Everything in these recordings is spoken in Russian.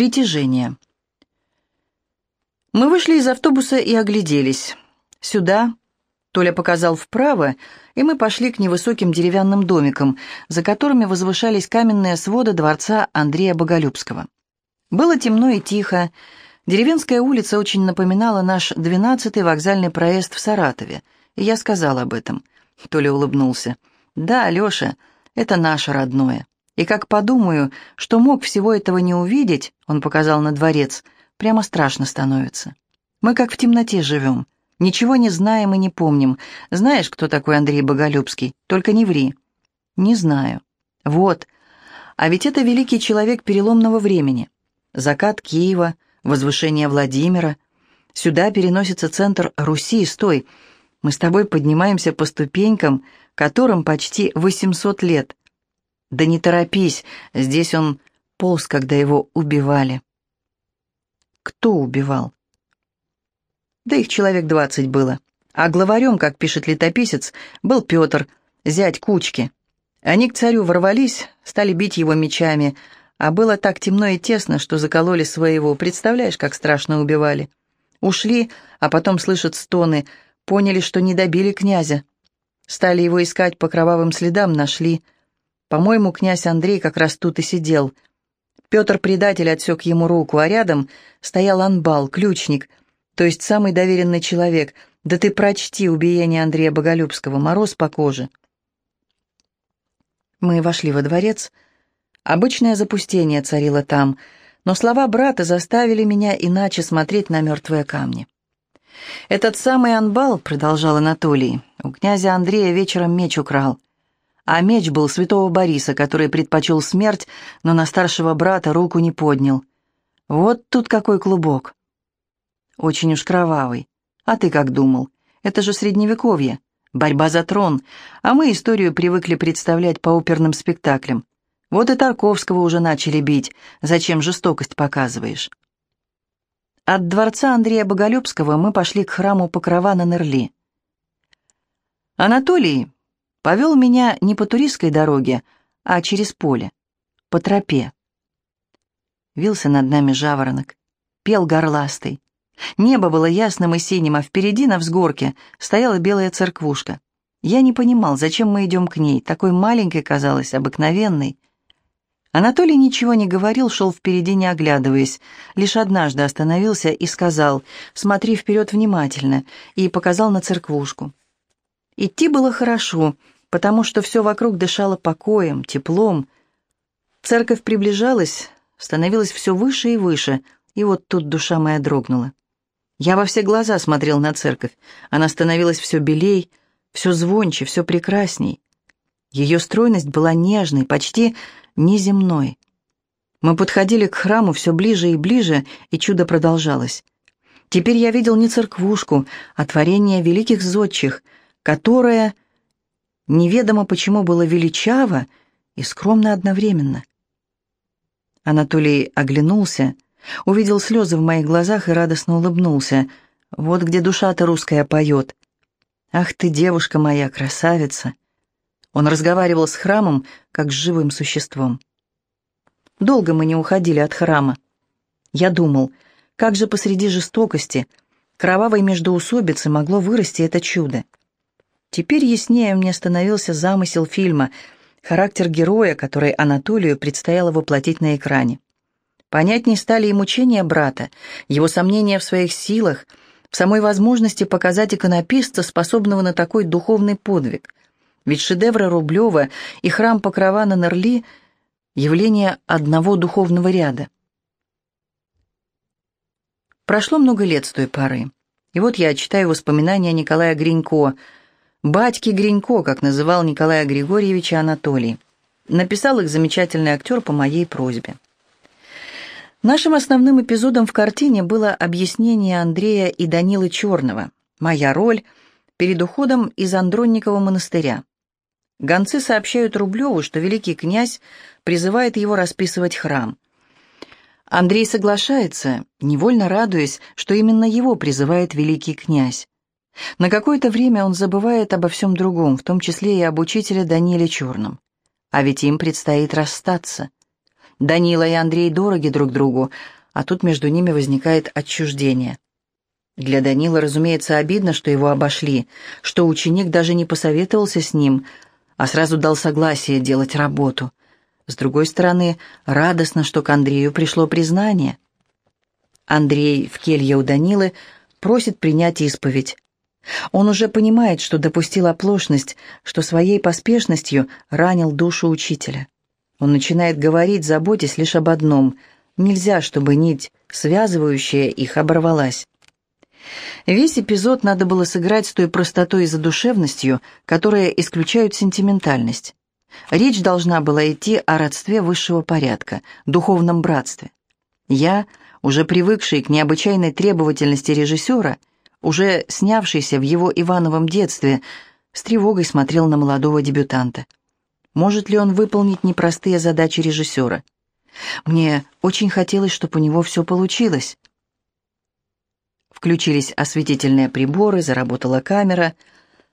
Притяжение. Мы вышли из автобуса и огляделись. Сюда, Толя показал вправо, и мы пошли к невысоким деревянным домикам, за которыми возвышались каменные своды дворца Андрея Боголюбского. Было темно и тихо. Деревенская улица очень напоминала наш двенадцатый вокзальный проезд в Саратове, и я сказал об этом. Толя улыбнулся. «Да, Леша, это наше родное. И как подумаю, что мог всего этого не увидеть, он показал на дворец, прямо страшно становится. Мы как в темноте живем, ничего не знаем и не помним. Знаешь, кто такой Андрей Боголюбский? Только не ври. Не знаю. Вот. А ведь это великий человек переломного времени. Закат Киева, возвышение Владимира. Сюда переносится центр Руси. Стой, мы с тобой поднимаемся по ступенькам, которым почти 800 лет. «Да не торопись, здесь он полз, когда его убивали». «Кто убивал?» «Да их человек двадцать было. А главарем, как пишет летописец, был Петр, зять Кучки. Они к царю ворвались, стали бить его мечами, а было так темно и тесно, что закололи своего. Представляешь, как страшно убивали? Ушли, а потом слышат стоны, поняли, что не добили князя. Стали его искать по кровавым следам, нашли — по-моему, князь Андрей как раз тут и сидел. Петр-предатель отсек ему руку, а рядом стоял Анбал, ключник, то есть самый доверенный человек. Да ты прочти убиение Андрея Боголюбского, мороз по коже. Мы вошли во дворец. Обычное запустение царило там, но слова брата заставили меня иначе смотреть на мертвые камни. «Этот самый Анбал», — продолжал Анатолий, — «у князя Андрея вечером меч украл а меч был святого Бориса, который предпочел смерть, но на старшего брата руку не поднял. Вот тут какой клубок. Очень уж кровавый. А ты как думал? Это же средневековье, борьба за трон, а мы историю привыкли представлять по оперным спектаклям. Вот и Тарковского уже начали бить, зачем жестокость показываешь? От дворца Андрея Боголюбского мы пошли к храму Покрова на Нерли. Анатолий, Повел меня не по туристской дороге, а через поле, по тропе. Вился над нами жаворонок, пел горластый. Небо было ясным и синим, а впереди на взгорке стояла белая церквушка. Я не понимал, зачем мы идем к ней, такой маленькой казалась, обыкновенной. Анатолий ничего не говорил, шел впереди, не оглядываясь. Лишь однажды остановился и сказал «Смотри вперед внимательно», и показал на церквушку. Идти было хорошо, потому что все вокруг дышало покоем, теплом. Церковь приближалась, становилась все выше и выше, и вот тут душа моя дрогнула. Я во все глаза смотрел на церковь. Она становилась все белей, все звонче, все прекрасней. Ее стройность была нежной, почти неземной. Мы подходили к храму все ближе и ближе, и чудо продолжалось. Теперь я видел не церквушку, а творение великих зодчих, которое неведомо почему было величаво и скромно одновременно. Анатолий оглянулся, увидел слезы в моих глазах и радостно улыбнулся. «Вот где душа-то русская поет. Ах ты, девушка моя, красавица!» Он разговаривал с храмом, как с живым существом. Долго мы не уходили от храма. Я думал, как же посреди жестокости, кровавой междоусобицы могло вырасти это чудо. Теперь яснее мне становился замысел фильма, характер героя, который Анатолию предстояло воплотить на экране. Понятней стали и мучения брата, его сомнения в своих силах, в самой возможности показать иконописца, способного на такой духовный подвиг. Ведь шедевры Рублева и храм Покрова на Нерли — явление одного духовного ряда. Прошло много лет с той поры. И вот я читаю воспоминания Николая Гринько — «Батьки Гринько», как называл Николая Григорьевича Анатолий. Написал их замечательный актер по моей просьбе. Нашим основным эпизодом в картине было объяснение Андрея и Данилы Черного, моя роль перед уходом из Андронникова монастыря. Гонцы сообщают Рублеву, что великий князь призывает его расписывать храм. Андрей соглашается, невольно радуясь, что именно его призывает великий князь. На какое-то время он забывает обо всем другом, в том числе и об учителе Даниле Черном. А ведь им предстоит расстаться. Данила и Андрей дороги друг другу, а тут между ними возникает отчуждение. Для Данила, разумеется, обидно, что его обошли, что ученик даже не посоветовался с ним, а сразу дал согласие делать работу. С другой стороны, радостно, что к Андрею пришло признание. Андрей в келье у Данилы просит принять исповедь. Он уже понимает, что допустил оплошность, что своей поспешностью ранил душу учителя. Он начинает говорить, заботясь лишь об одном — нельзя, чтобы нить, связывающая их, оборвалась. Весь эпизод надо было сыграть с той простотой и задушевностью, которые исключают сентиментальность. Речь должна была идти о родстве высшего порядка, духовном братстве. Я, уже привыкший к необычайной требовательности режиссера, уже снявшийся в его Ивановом детстве, с тревогой смотрел на молодого дебютанта. Может ли он выполнить непростые задачи режиссера? Мне очень хотелось, чтобы у него все получилось. Включились осветительные приборы, заработала камера,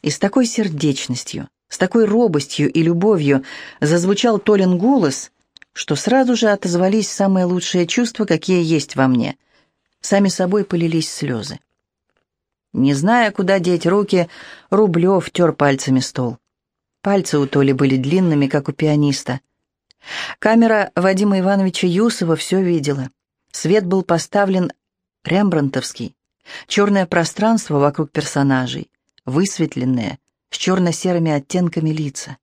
и с такой сердечностью, с такой робостью и любовью зазвучал Толин голос, что сразу же отозвались самые лучшие чувства, какие есть во мне. Сами собой полились слезы. Не зная, куда деть руки, Рублев тер пальцами стол. Пальцы у Толи были длинными, как у пианиста. Камера Вадима Ивановича Юсова все видела. Свет был поставлен рембрандтовский. Черное пространство вокруг персонажей, высветленное, с черно-серыми оттенками лица.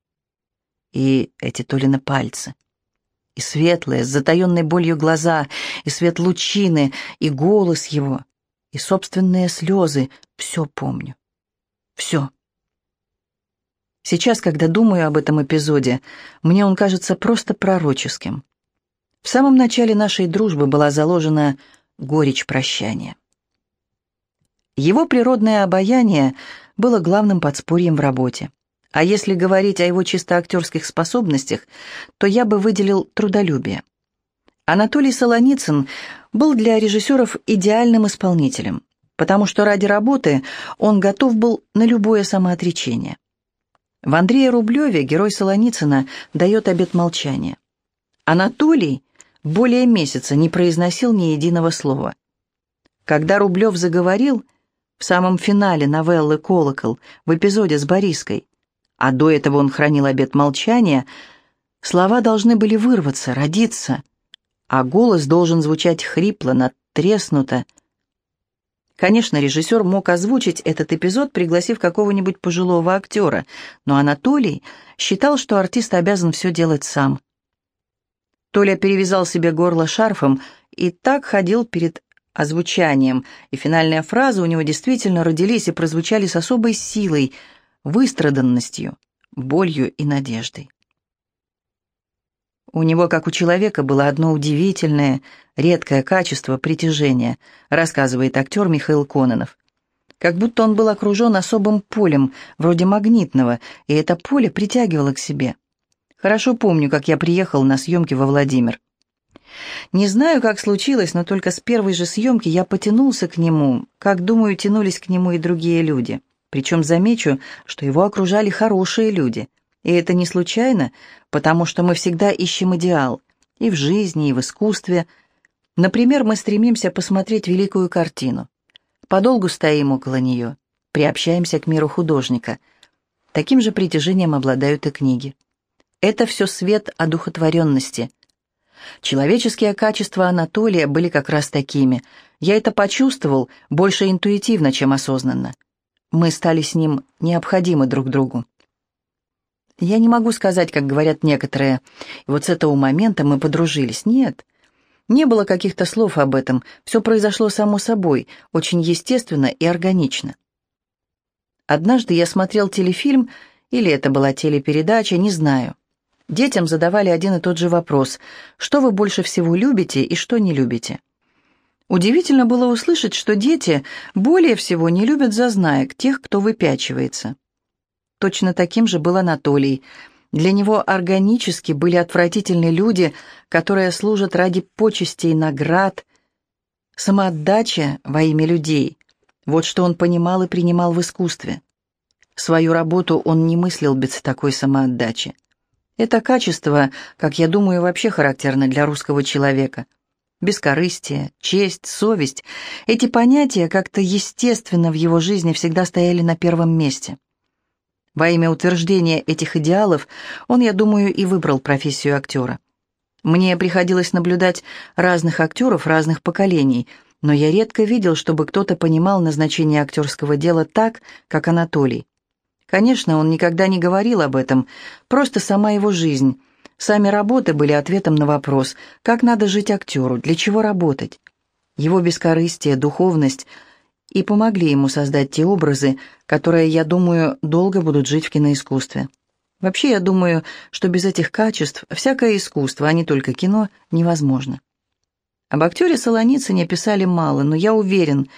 И эти Толины пальцы. И светлые, с затаенной болью глаза, и свет лучины, и голос его, и собственные слезы. Все помню. Все. Сейчас, когда думаю об этом эпизоде, мне он кажется просто пророческим. В самом начале нашей дружбы была заложена горечь прощания. Его природное обаяние было главным подспорьем в работе. А если говорить о его чисто актерских способностях, то я бы выделил трудолюбие. Анатолий Солоницын был для режиссеров идеальным исполнителем, потому что ради работы он готов был на любое самоотречение. В Андрее Рублеве герой Солоницына дает обет молчания. Анатолий более месяца не произносил ни единого слова. Когда Рублев заговорил – в самом финале новеллы «Колокол», в эпизоде с Бориской, а до этого он хранил обет молчания, слова должны были вырваться, родиться, а голос должен звучать хрипло, надтреснуто. Конечно, режиссер мог озвучить этот эпизод, пригласив какого-нибудь пожилого актера, но Анатолий считал, что артист обязан все делать сам. Толя перевязал себе горло шарфом и так ходил перед озвучанием, и финальные фразы у него действительно родились и прозвучали с особой силой, выстраданностью, болью и надеждой. У него, как у человека, было одно удивительное, редкое качество притяжения, рассказывает актер Михаил Кононов. Как будто он был окружен особым полем, вроде магнитного, и это поле притягивало к себе. Хорошо помню, как я приехал на съемки во Владимир. Не знаю, как случилось, но только с первой же съемки я потянулся к нему, как, думаю, тянулись к нему и другие люди. Причем замечу, что его окружали хорошие люди. И это не случайно, потому что мы всегда ищем идеал. И в жизни, и в искусстве. Например, мы стремимся посмотреть великую картину. Подолгу стоим около нее, приобщаемся к миру художника. Таким же притяжением обладают и книги. Это все свет одухотворенности – Человеческие качества Анатолия были как раз такими. Я это почувствовал больше интуитивно, чем осознанно. Мы стали с ним необходимы друг другу. Я не могу сказать, как говорят некоторые, вот с этого момента мы подружились. Нет, не было каких-то слов об этом, все произошло само собой, очень естественно и органично. Однажды я смотрел телефильм, или это была телепередача, не знаю. Детям задавали один и тот же вопрос «Что вы больше всего любите и что не любите?». Удивительно было услышать, что дети более всего не любят зазнаек, тех, кто выпячивается. Точно таким же был Анатолий. Для него органически были отвратительны люди, которые служат ради почестей, наград, самоотдача во имя людей. Вот что он понимал и принимал в искусстве. Свою работу он не мыслил без такой самоотдачи. Это качество, как я думаю, вообще характерно для русского человека. Бескорыстие, честь, совесть – эти понятия как-то естественно в его жизни всегда стояли на первом месте. Во имя утверждения этих идеалов он, я думаю, и выбрал профессию актера. Мне приходилось наблюдать разных актеров разных поколений, но я редко видел, чтобы кто-то понимал назначение актерского дела так, как Анатолий. Конечно, он никогда не говорил об этом, просто сама его жизнь. Сами работы были ответом на вопрос, как надо жить актеру, для чего работать. Его бескорыстие, духовность и помогли ему создать те образы, которые, я думаю, долго будут жить в киноискусстве. Вообще, я думаю, что без этих качеств всякое искусство, а не только кино, невозможно. Об актере Солоницыне писали мало, но я уверен,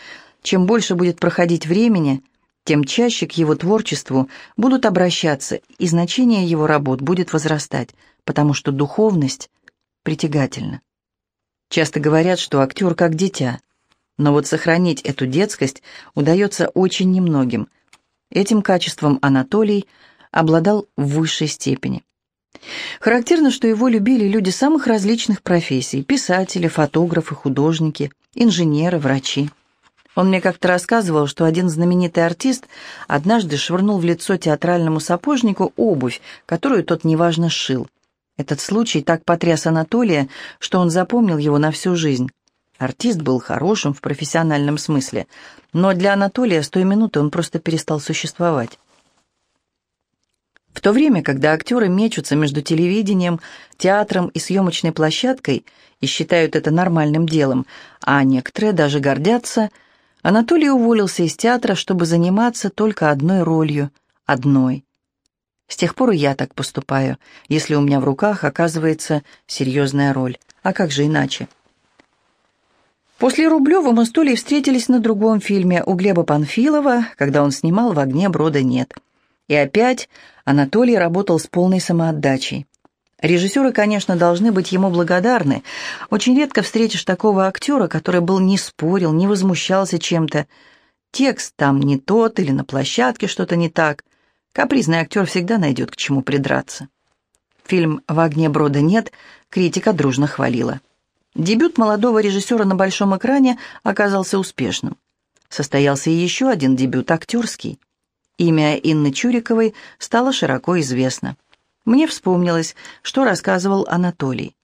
чем больше будет проходить времени, тем чаще к его творчеству будут обращаться, и значение его работ будет возрастать, потому что духовность притягательна. Часто говорят, что актер как дитя, но вот сохранить эту детскость удается очень немногим. Этим качеством Анатолий обладал в высшей степени. Характерно, что его любили люди самых различных профессий – писатели, фотографы, художники, инженеры, врачи. Он мне как-то рассказывал, что один знаменитый артист однажды швырнул в лицо театральному сапожнику обувь, которую тот неважно сшил. Этот случай так потряс Анатолия, что он запомнил его на всю жизнь. Артист был хорошим в профессиональном смысле, но для Анатолия с той минуты он просто перестал существовать. В то время, когда актеры мечутся между телевидением, театром и съемочной площадкой и считают это нормальным делом, а некоторые даже гордятся – Анатолий уволился из театра, чтобы заниматься только одной ролью, одной. С тех пор и я так поступаю, если у меня в руках оказывается серьезная роль. А как же иначе? После Рублева мы с Толей встретились на другом фильме у Глеба Панфилова, когда он снимал «В огне брода нет». И опять Анатолий работал с полной самоотдачей. Режиссеры, конечно, должны быть ему благодарны. Очень редко встретишь такого актера, который был не спорил, не возмущался чем-то. Текст там не тот или на площадке что-то не так. Капризный актер всегда найдет к чему придраться. Фильм «В огне брода нет» критика дружно хвалила. Дебют молодого режиссера на большом экране оказался успешным. Состоялся и еще один дебют актерский. Имя Инны Чуриковой стало широко известно. Мне вспомнилось, что рассказывал Анатолий.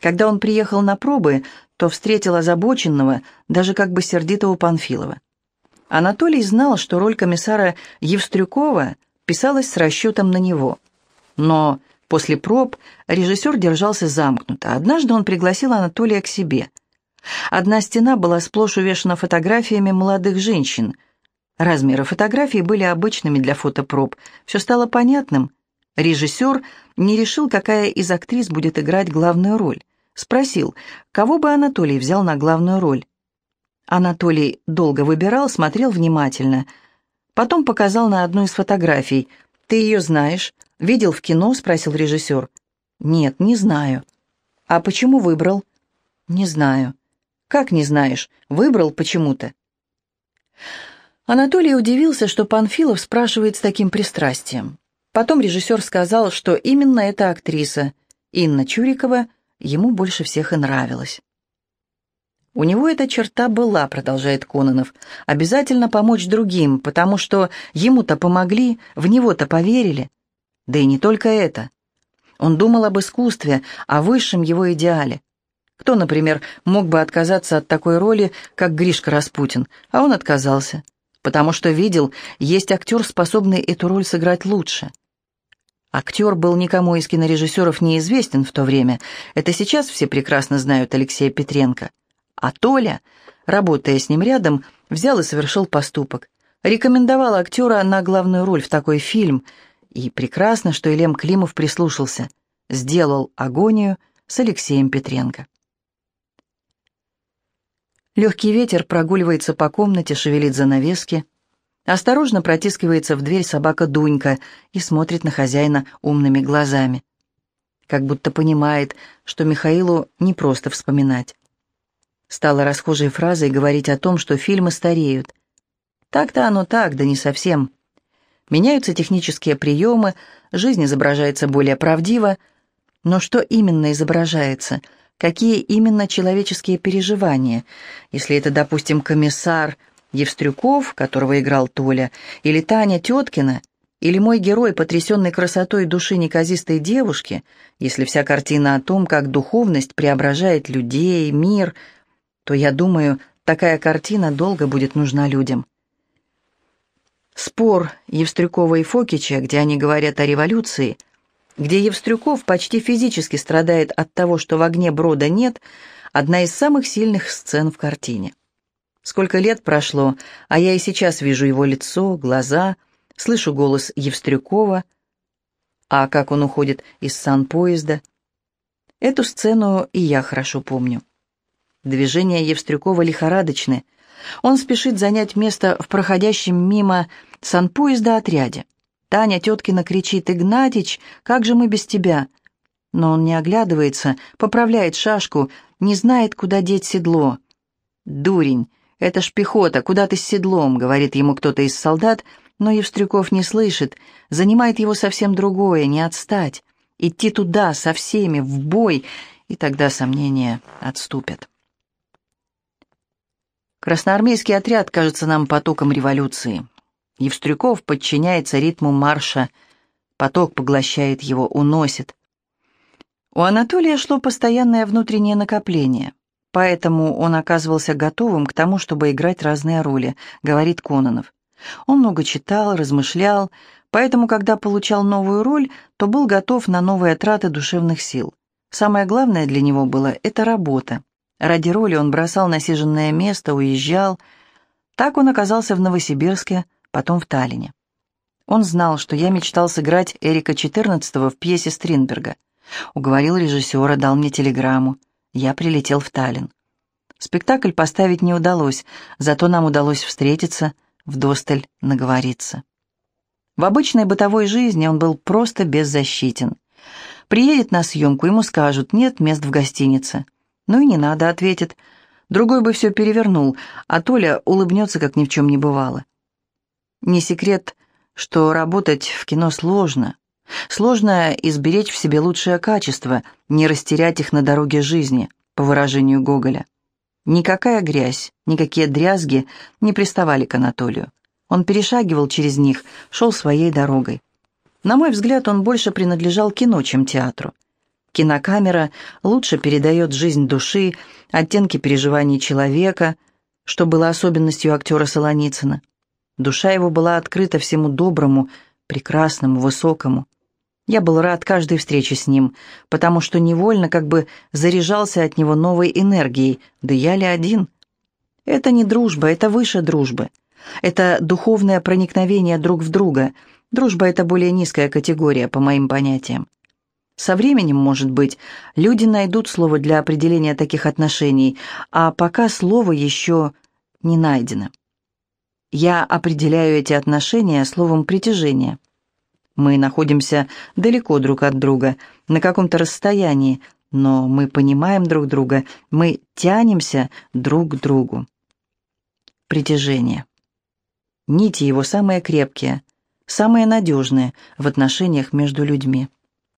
Когда он приехал на пробы, то встретил озабоченного, даже как бы сердитого Панфилова. Анатолий знал, что роль комиссара Евстрюкова писалась с расчетом на него. Но после проб режиссер держался замкнуто. Однажды он пригласил Анатолия к себе. Одна стена была сплошь увешана фотографиями молодых женщин. Размеры фотографий были обычными для фотопроб. Все стало понятным – Режиссер не решил, какая из актрис будет играть главную роль. Спросил, кого бы Анатолий взял на главную роль. Анатолий долго выбирал, смотрел внимательно. Потом показал на одну из фотографий. «Ты ее знаешь? Видел в кино?» — спросил режиссер. «Нет, не знаю». «А почему выбрал?» «Не знаю». «Как не знаешь? Выбрал почему-то». Анатолий удивился, что Панфилов спрашивает с таким пристрастием. Потом режиссер сказал, что именно эта актриса, Инна Чурикова, ему больше всех и нравилась. «У него эта черта была», — продолжает Кононов, — «обязательно помочь другим, потому что ему-то помогли, в него-то поверили. Да и не только это. Он думал об искусстве, о высшем его идеале. Кто, например, мог бы отказаться от такой роли, как Гришка Распутин, а он отказался, потому что видел, есть актер, способный эту роль сыграть лучше». Актер был никому из кинорежиссеров неизвестен в то время. Это сейчас все прекрасно знают Алексея Петренко. А Толя, работая с ним рядом, взял и совершил поступок. Рекомендовал актера на главную роль в такой фильм. И прекрасно, что Елем Климов прислушался. Сделал агонию с Алексеем Петренко. Легкий ветер прогуливается по комнате, шевелит занавески. Осторожно протискивается в дверь собака Дунька и смотрит на хозяина умными глазами. Как будто понимает, что Михаилу не просто вспоминать. Стало расхожей фразой говорить о том, что фильмы стареют. Так-то оно так, да не совсем. Меняются технические приемы, жизнь изображается более правдиво, но что именно изображается? Какие именно человеческие переживания? Если это, допустим, комиссар Евстрюков, которого играл Толя, или Таня Теткина, или мой герой, потрясенный красотой души неказистой девушки, если вся картина о том, как духовность преображает людей, мир, то, я думаю, такая картина долго будет нужна людям. Спор Евстрюкова и Фокича, где они говорят о революции, где Евстрюков почти физически страдает от того, что в огне брода нет, одна из самых сильных сцен в картине. Сколько лет прошло, а я и сейчас вижу его лицо, глаза, слышу голос Евстрюкова, а как он уходит из санпоезда. Эту сцену и я хорошо помню. Движения Евстрюкова лихорадочны. Он спешит занять место в проходящем мимо санпоезда отряде. Таня теткина кричит «Игнатич, как же мы без тебя?» Но он не оглядывается, поправляет шашку, не знает, куда деть седло. «Дурень, это ж пехота, куда ты с седлом?» — говорит ему кто-то из солдат, но Евстрюков не слышит, занимает его совсем другое, не отстать, идти туда со всеми, в бой, и тогда сомнения отступят. Красноармейский отряд кажется нам потоком революции. Евстрюков подчиняется ритму марша, поток поглощает его, уносит. У Анатолия шло постоянное внутреннее накопление, поэтому он оказывался готовым к тому, чтобы играть разные роли, говорит Кононов. Он много читал, размышлял, поэтому, когда получал новую роль, то был готов на новые траты душевных сил. Самое главное для него было – это работа. Ради роли он бросал насиженное место, уезжал. Так он оказался в Новосибирске, потом в Таллине. Он знал, что я мечтал сыграть Эрика XIV в пьесе Стринберга. Уговорил режиссера, дал мне телеграмму. Я прилетел в Таллин. Спектакль поставить не удалось, зато нам удалось встретиться, вдосталь наговориться. В обычной бытовой жизни он был просто беззащитен. Приедет на съемку, ему скажут «нет мест в гостинице». «Ну и не надо», — ответит. Другой бы все перевернул, а Толя улыбнется, как ни в чем не бывало. Не секрет, что работать в кино сложно. Сложно изберечь в себе лучшее качество, не растерять их на дороге жизни, по выражению Гоголя. Никакая грязь, никакие дрязги не приставали к Анатолию. Он перешагивал через них, шел своей дорогой. На мой взгляд, он больше принадлежал кино, чем театру. Кинокамера лучше передает жизнь души, оттенки переживаний человека, что было особенностью актера Солоницына. Душа его была открыта всему доброму, прекрасному, высокому. Я был рад каждой встрече с ним, потому что невольно как бы заряжался от него новой энергией, да я ли один? Это не дружба, это выше дружбы. Это духовное проникновение друг в друга. Дружба — это более низкая категория, по моим понятиям. Со временем, может быть, люди найдут слово для определения таких отношений, а пока слово еще не найдено. Я определяю эти отношения словом «притяжение». Мы находимся далеко друг от друга, на каком-то расстоянии, но мы понимаем друг друга, мы тянемся друг к другу. Притяжение. Нити его самые крепкие, самые надежные в отношениях между людьми.